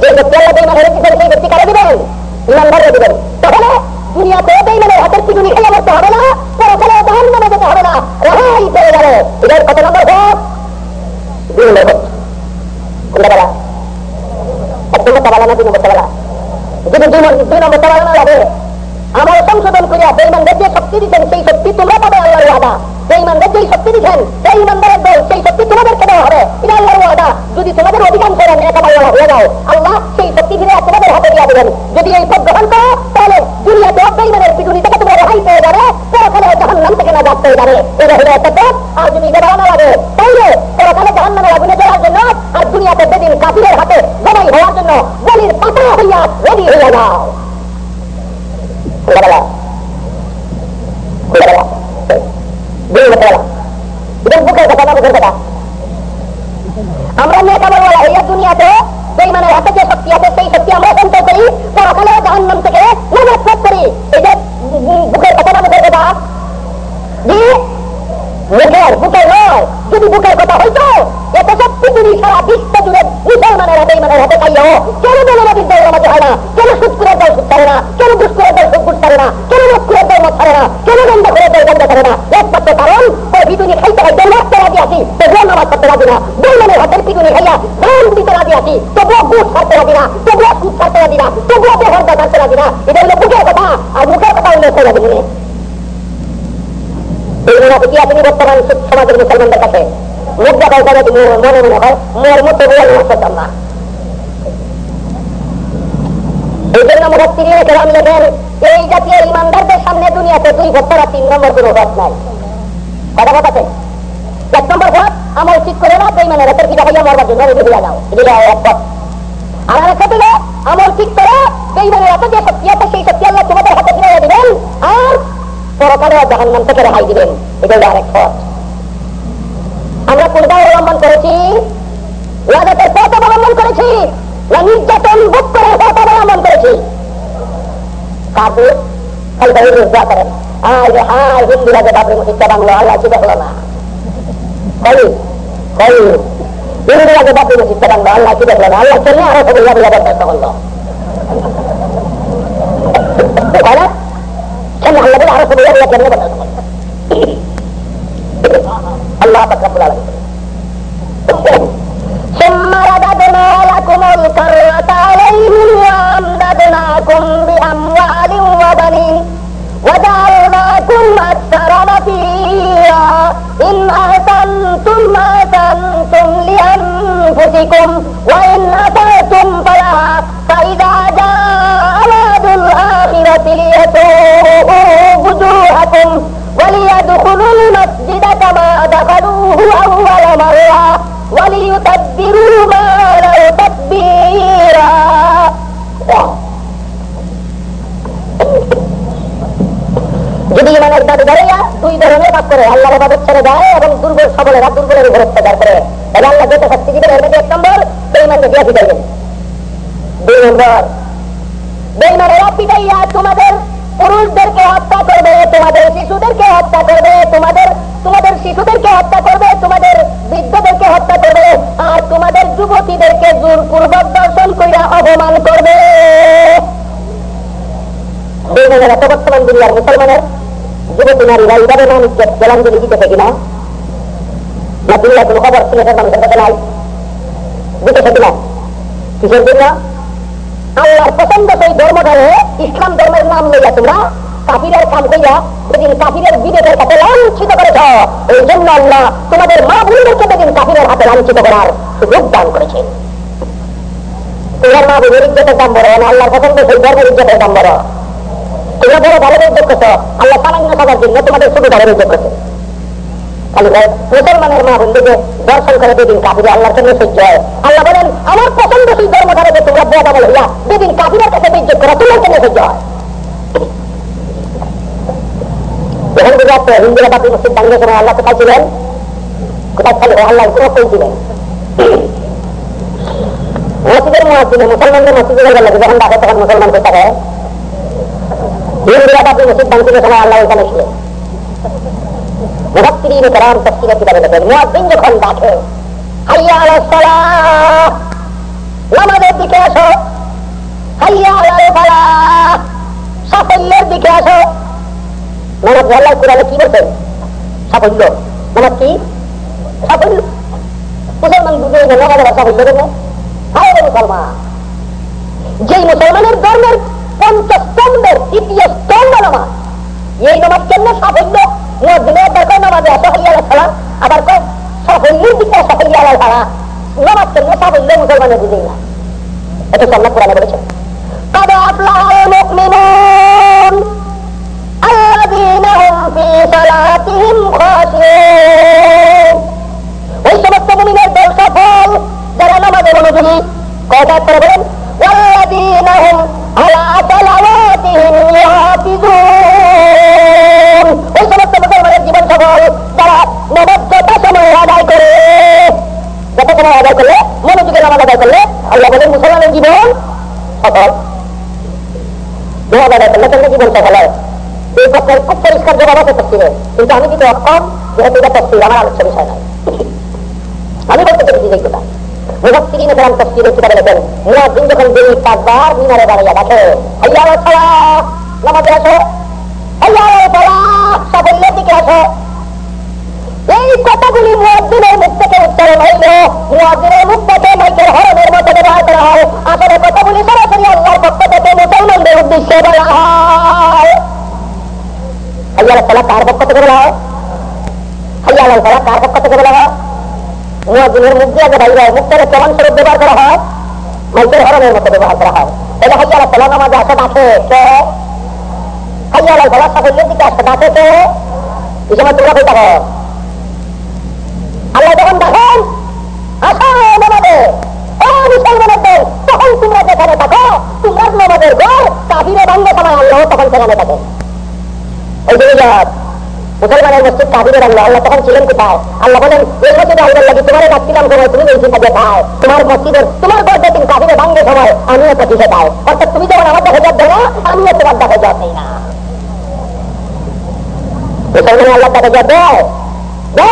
যে ব্যক্তি আল্লাহ বেইমানের দিবেন সেই ব্যক্তি কারে দিবেন ইমানদারে দিবেন তাহলে দুনিয়াতে বেইমানের হাতের পিটুনি খেয়ে মরতে হবে না পরকালে জাহান নামে যেতে হবে না রেহাই পেয়ে যাবে এদের কত নম্বর ভোট দুই নম্বর ভোট কোনটা বলা এক নম্বর তাবালা না দুই নম্বর তাবালা যদি দুই নম্বর দুই নম্বর তাবালা না লাগে আমার সংশোধন করিয়া বেইমানদের যে শক্তি দিচ্ছেন সেই শক্তি তোমরা পাবে আল্লাহর ওয়াদা বেইমানদের যেই শক্তি দিচ্ছেন সেই ইমানদারের দল সেই শক্তি তোমাদেরকে দেওয়া হবে এটা আল্লাহর ওয়াদা যদি তোমাদের অধিকাংশ একাবাল্লা হয়ে যাও আল্লাহ সেই শক্তি ফিরে তোমাদের হাতে দিয়ে দেবেন। যদি এই পথ গ্রহণ করো, তাহলে দুনিয়াতে বেইমানের পিটুনি থেকে তোমরা রেহাই পেয়ে যাবে, পরকালে জাহান নাম থেকে না যাক পেয়ে যাবে। এটা হলো একটা পথ। আর যদি এটা লাগে তাহলে পরকালে জাহান নামে আগুনে জ্বলার জন্য আর দুনিয়াতে বেদিন কাফিরের হাতে জমাই হওয়ার জন্য বলির পাতা হইয়া রেডি হইয়া যাও। দুই বুকের কথা না বুকের কথা? আমরা নিয়ে কাবার বলা হইয়া দুনিয়াতে বেইমানের হাতে যে শক্তি আছে, সেই শক্তি আমরা সঞ্চয় করি, পরকালে জাহান্নাম থেকে পাঠ করি এই যে বুকের কথা না বুকের কথা? এত কেন দলবাদীর দল আমাদের হয় না? না? কেন দল না? কেন গন্ধ করে দল গন্ধ করে না? একমাত্র মারতে রাজি আছি তবুও নামাজ পড়তে রাজি না বেইমানের হাতের পিটুনি খাইয়া ধান দিতে রাজি আছি, তবুও গুড় ছাড়তে রাজি না, তবুও সুদ ছাড়তে রাজি না, তবুও বেহরদা ছাড়তে রাজি না, এটা হলো বুকের কথা, আর মুখের কথা এই জাতীয় ইমানদারদের সামনে দুনিয়াতে দুই ভোট তিন নম্বর কোনো ভোট নাই। কথা কথাতে এক নম্বর ভোট আমল ঠিক করে না বেইমানের হাতের কি দেখাইয়া মরবার জন্য রেডি হয়ে যাও এটা এক পথ আর আরেকটা দিল আমল ঠিক করে বেইমানের হাতে যে শক্তি আছে, সেই শক্তি আল্লাহ তোমাদের হাতে ফিরে দিবেন। আর পরকালে জাহান নাম থেকে রেহাই দিবেন। এটা হলো আরেক পথ। আমরা কোনটা অবলম্বন করেছি। ওয়াদাতের পথ অবলম্বন করেছি। না নির্যাতন বুক করে পথ অবলম্বন করেছি। কাজে খালি দোয়া করেন। আয় রে হায় হিন্দু রাজে বাপরে মুসিদটা বাংলো আল্লাহ কি দেখল না। কই কই হিন্দু রাজে বাপরে মুসিদটা বাংলো আল্লাহ কি দেখল না আল্লাহ চললে আরও সবাই যাবে যাবে চেষ্টা করল তাই না কেন আল্লাহ বলে আরও সবাই আল্লাহ কেন বলে আল্লাহ وليدخلوا المسجد كما دخلوه أول مرة وليتبروا ما لو تتبيرا যদি ইমানের দাবি ধরেয়া দুই ধরনের ভাগ করে আল্লাহ বাদত ছেড়ে দেয় এবং দুর্বল সবলেরা দুর্বলের উপর অত্যাচার করে এবং আল্লাহ যেটা শাস্তি দিবেন এর মধ্যে এক নম্বর বেইমানকে দিয়া পিটাইবেন দুই নম্বর বেইমানেরা পিটাইয়া তোমাদের পুরুষদেরকে হত্যা করবে, তোমাদের শিশুদেরকে হত্যা করবে, তোমাদের তোমাদের শিশুদেরকে হত্যা করবে, তোমাদের বৃদ্ধদেরকে হত্যা করবে, আর তোমাদের যুবতীদেরকে জোরপূর্বক দর্শন কইরা অপমান করবে। মুসলমানের যুবতী নারীরা এইভাবে মানুষ জলাঞ্জলি দিতেছে কিনা না আল্লাহর পছন্দ সেই ধর্ম ধরে ইসলাম ধর্মের নাম লইয়া তোমরা কাফিরের কাম কইয়া যেদিন কাফিরের বিবেকের কাছে লাঞ্ছিত করেছ। এই জন্য আল্লাহ তোমাদের মা বোনদেরকে যেদিন কাফিরের হাতে লাঞ্ছিত করার সুযোগ দান করেছে। তোমার মা বোনের ইজ্জতের দাম বড়, না আল্লাহর পছন্দ সেই ধর্মের ইজ্জতের দাম বড়। তোমরা বড় ভালো উদ্যোগ করছ, আল্লাহ সামান্য সাজার জন্য তোমাদের শুধু ভালো উদ্যোগ করছে। মুসলমানের মা বন্ধুকে দর্শন করে দুদিন কাপিরে আল্লাহর জন্য সহ্য হয় আল্লাহ বলেন আমার পছন্দ সেই ধর্ম ধারে যে তোমরা বেদা বলে হইয়া দুদিন কাপিরের কাছে বিজ্ঞ করা তোমার জন্য সহ্য হয় যখন বুঝে আসছে হিন্দুরা বাপি মসজিদ ভাঙিয়ে সময় আল্লাহ কোথায় ছিলেন কোথায় ছিল আল্লাহ কোথায় ছিলেন মসজিদের মসজিদে মুসলমানদের মসজিদে গেলে যখন ডাকে তখন মুসলমান কোথায় থাকে হিন্দুরা বাপি মসজিদ ভাঙছিল সময় আল্লাহ ওখানে ছিলেন মুফাসসিরিন کرام তাফসীরে কীভাবে লেখেন মুয়াজ্জিন যখন ডাকে, হাইয়া দিকে আসো সাফল্যের দিকে আসো। নামাজ আল্লাহ কোরআনে কি বলছেন? সাফল্য। নামাজ কি? সাফল্য। মুসলমান বুঝে গেছে সাফল্য দেবে। হায় মুসলমান। যে মুসলমানের ধর্মের পঞ্চস্তম্ভের তৃতীয় স্তম্ভ নামাজ, এই নামাজ কেন সাফল্য? মদিনের দেখো নামাজে আসো হাইয়া সালাম আবার কয় সাফল্যের দিকে আসো হাইয়া সালা নামাজ কেন সাফল্য মুসলমানের বুঝেই না এটা সামনা কোরআনে বলেছে قد أفلح المؤمنون الذين هم في صلاتهم خاشعون ওই সমস্ত মুমিনের দল সফল যারা নামাজে মনোযোগী কয়টা করে বলেন والذين هم على صلواتهم يحافظون আল্লাহ বলেন, মুসলমানের জীবন সফল। নামাজ আদায় করলে কেন জীবন সফল হয়। এই প্রশ্নের খুব পরিষ্কার জবাব আছে তফসিলে। কিন্তু আমি কিন্তু অক্ষম, যেহেতু এটা তফসিল, আমার আলোচ্য বিষয় নয়। আমি বলতে পেরেছি যে কথা মুফাসসিরিন কেরাম তাফসীরে কিতাবে লেখেন, মুয়াজ্জিন যখন দিন পাঁচবার মিনারে দাঁড়িয়ে ডাকে হাইয়া আলাল সালাহ নামাজে আসো। হাইয়া আলাল সালাহ সাফল্যের দিকে আসো। এই কথাগুলি মুয়াজ্জিনের মুখ থেকে উচ্চারণ হইল মুয়াজ্জিনের মুখ থেকে মাইকের হরণের মতো ব্যবহার করা হয়। আসলে কথাগুলি সরাসরি আল্লাহর পক্ষ থেকে মুসলমানদের উদ্দেশ্যে বলা হয়। হাইয়া আলাল সালাহ কার পক্ষ থেকে বলা হয়? হাইয়া আলাল সালাহ কার পক্ষ থেকে বলা হয়? মুয়াজিনের মুখ দিয়ে যে বাইরে হয় মুখটাকে কেমন স্বরূপ ব্যবহার করা হয়। মাইকের হরণের মতো ব্যবহার করা হয়। এটা হাইয়া আলাহ সালাম আমাদের আসে ডাকে কে হাইয়া আলাহ সালাম সাফল্যের দিকে আসে ডাকে কে এই সময় তোমরা কই থাকো আল্লাহ যখন দেখেন, আসো নামাজে, ও মুসলমানের দল তোমরা ঘর তুমি এই চিন্তা তোমার মসজিদের, তোমার গর্বে তুমি কাবিরে ভাঙ্গে সময়, আমিও পিছিয়ে পাই অর্থাৎ তুমি যখন আমার দেখা যাবে না, আমিও তোমার দেখা যাবেই না। মুসলমান আল্লাহ দেখা যাবে?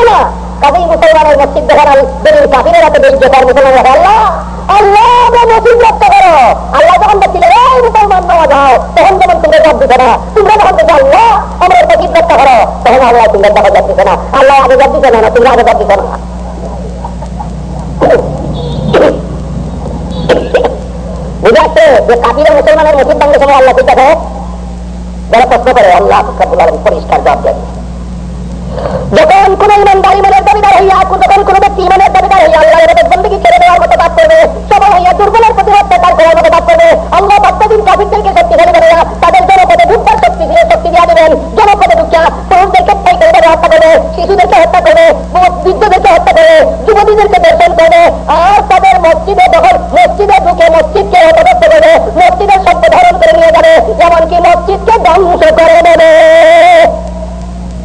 না। কাজেই মুসলমানের মসজিদ দেখার বেরিয়ে কাবিরের হাতে বেরিয়ে দেখার আল্লাহ মুসলমানের মসজিদ ভাঙ্গে সময় আল্লাহ ঠিক আছে যারা প্রশ্ন করে, আল্লাহ পরিষ্কার জবাব দেয় যখন কোন ইমানদার ইমানের দাবিদার হইয়া যখন কোন ব্যক্তি ইমানের দাবিদার হইয়া আল্লাহ এদের বন্দীকে ছেড়ে দেওয়ার মতো কাজ করবে সবাই হইয়া দুর্বলের প্রতি অত্যাচার করার মতো কাজ করবে আল্লাহ বাচ্চাদিন কাবিরদেরকে শক্তিশালী করে তাদের জনপদে বুদ্ধার শক্তি শক্তি দিয়ে দেবেন জনপদে ঢুকিয়া পুরুষদেরকে ঠাই করে দেবে হত্যা করবে শিশুদেরকে হত্যা করবে বৃদ্ধদেরকে হত্যা করবে যুবতীদেরকে দর্শন করবে আর তাদের মসজিদে যখন মসজিদে ঢুকে মসজিদকে হতদত্ত করবে মসজিদের শব্দ ধারণ করে নিয়ে যাবে এমনকি মসজিদকে ধ্বংস করে দেবে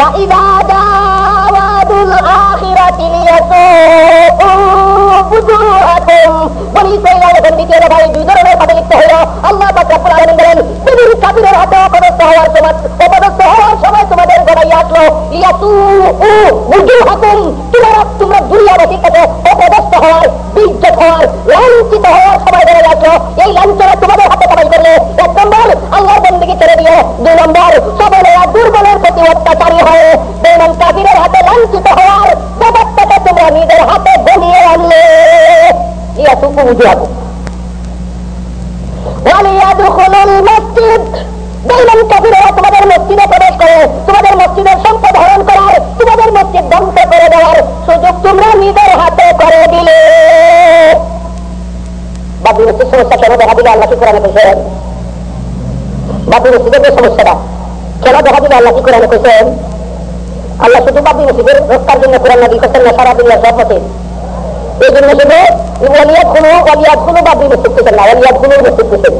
فإذا جاء الآخرة ليسوءوا وجوهكم বলি ইসরাইল যখন দ্বিতীয় দফায় দুই ধরনের পদে লিপ্ত হইল আল্লাহ পাক রব্বুল আলামিন বলেন তুমি কাফিরের হাতে অপদস্থ হওয়ার সময় অপদস্থ হওয়ার সময় তোমাদের গড়াই আসলো ইয়াতু উ উজুহাকুম তোমরা তোমরা দুনিয়াবাসীর কাছে অপদস্থ হওয়ার বিজ্জত হওয়ার লাঞ্ছিত হওয়ার সময় গড়াই আসলো এই লাঞ্ছনা তোমাদের হাতে কামাই করলে এক নম্বর আল্লাহর বন্দিকে ছেড়ে দিয়ে দুই নম্বর সবলেরা অত্যাচারী হয়ে বেমান কাফিরের হাতে লাঞ্ছিত হওয়ার ব্যাপারটাকে তোমরা নিজের হাতে বনিয়ে আনলে। মসজিদ। বেঈমান কাফিরেরা তোমাদের মসজিদে প্রবেশ করে, তোমাদের মসজিদের সম্পদ হরণ করার, তোমাদের মসজিদ করে দেওয়ার সুযোগ তোমরা নিজের হাতে করে দিলে। বাবু সমস্যা কেন দেখা দিলে? আল্লাহ বাবু সমস্যাটা কেন দেখা দিলে আল্লাহ কি কোরআনে কইছেন, আল্লাহ শুধু বাবু মসজিদের রক্ষার জন্য কোরআন নাজিল করছেন না সারা দুনিয়ার সব এই জন্য শুধু ওয়ালিয়াত খুলু ওয়ালিয়াত খুলু বাবরি মসজিদ করছেন না ওয়ালিয়াত খুলুর মসজিদ করছেন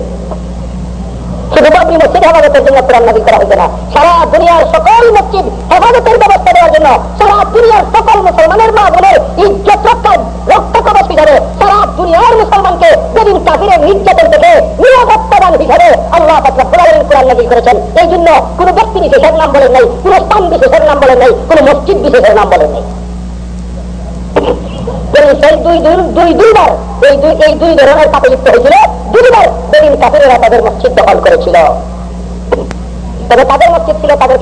সকল মুসলমানের মা বোনের ইজ্জত রক্ষা মতবাদ হিসাবে সারা দুনিয়ার মুসলমানকে যেদিন কাকিরে নির্যাতন থেকে নিরাপত্তাবান হিসাবে আল্লাহ কোরআন করেছেন। এই জন্য কোন ব্যক্তি বিশেষের নাম বলেন নাই, কোন স্থান বিশেষের নাম বলেন নাই, কোন মসজিদ বিশেষের নাম বলেন নাই। দুইবার তাদের মসজিদ দখল করেছিল। তাদের মসজিদ ছিল তাদের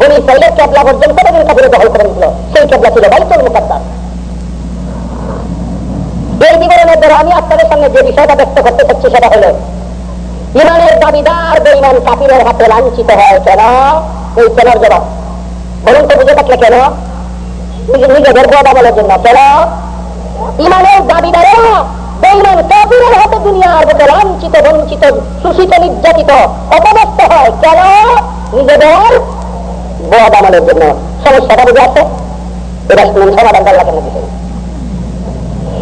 বলি সাইলের দখল সেই কেবলা ছিল বাইতুল মুকাদ্দাস। দ্বারা আমি আপনাদের সঙ্গে যে বিষয়টা ব্যক্ত করতে চাচ্ছি সেটা হলো, ইমানের দাবিদার বেইমান কাপিরের হাতে লাঞ্ছিত হয় কেন? ওই কেনার জবাব। বলুন তো বুঝে থাকলে কেন? নিজেদের বদ আমলের জন্য কেন? ইমানের দাবিদারেরা বেইমান কাপিরের হাতে দুনিয়ার মধ্যে লাঞ্ছিত, বঞ্চিত, শোষিত, নির্যাতিত হয় কেন? নিজেদের জন্য। সমস্যাটা বুঝে আছে এটা শুনুন সমাধান বিষয়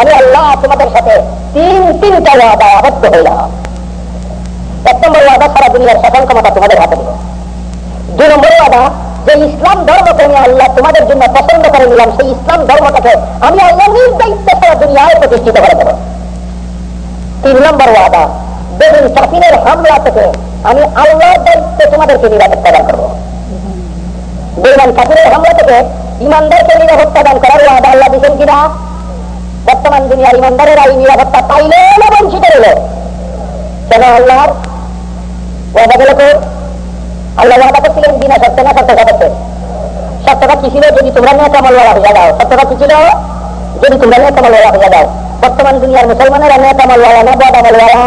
আমি আল্লাহ তোমাদের সাথে তিন তিনটা ওয়াদা আবদ্ধ হইলাম। এক নম্বর ওয়াদা, সারা দুনিয়ার শাসন ক্ষমতা তোমাদের হাতে দিল দুই নম্বর ওয়াদা, যে ইসলাম ধর্মকে আমি আল্লাহ তোমাদের জন্য পছন্দ করে নিলাম, সেই ইসলাম ধর্মটাকে আমি আল্লাহ নিজ দায়িত্বে সারা দুনিয়ায় প্রতিষ্ঠিত করে দেব। তিন নম্বর ওয়াদা, বেদিন কাফিনের হামলা থেকে আমি আল্লাহর দায়িত্বে তোমাদেরকে নিরাপত্তা দান করব। বেমান কাফিরের হামলা থেকে ইমানদারকে নিরাপত্তা দান করার ওয়াদা আল্লাহ দিচ্ছেন কিনা? বর্তমান দুনিয়ার ইমানদারেরা এই নিরাপত্তা পাইলে না বঞ্চিত রইল কেন আল্লাহর ওয়াদা গেল তো আল্লাহ ওয়াদা করছিলেন বিনা সত্য না সত্য সাপেক্ষে সত্যটা কি ছিল? যদি তোমরা নিয়ে কামালওয়ালা হয়ে যাও। সত্যটা কি ছিল? যদি তোমরা নিয়ে কামালওয়ালা হয়ে যাও। বর্তমান দুনিয়ার মুসলমানেরা নিয়ে কামালওয়ালা না বদ আমলওয়ালা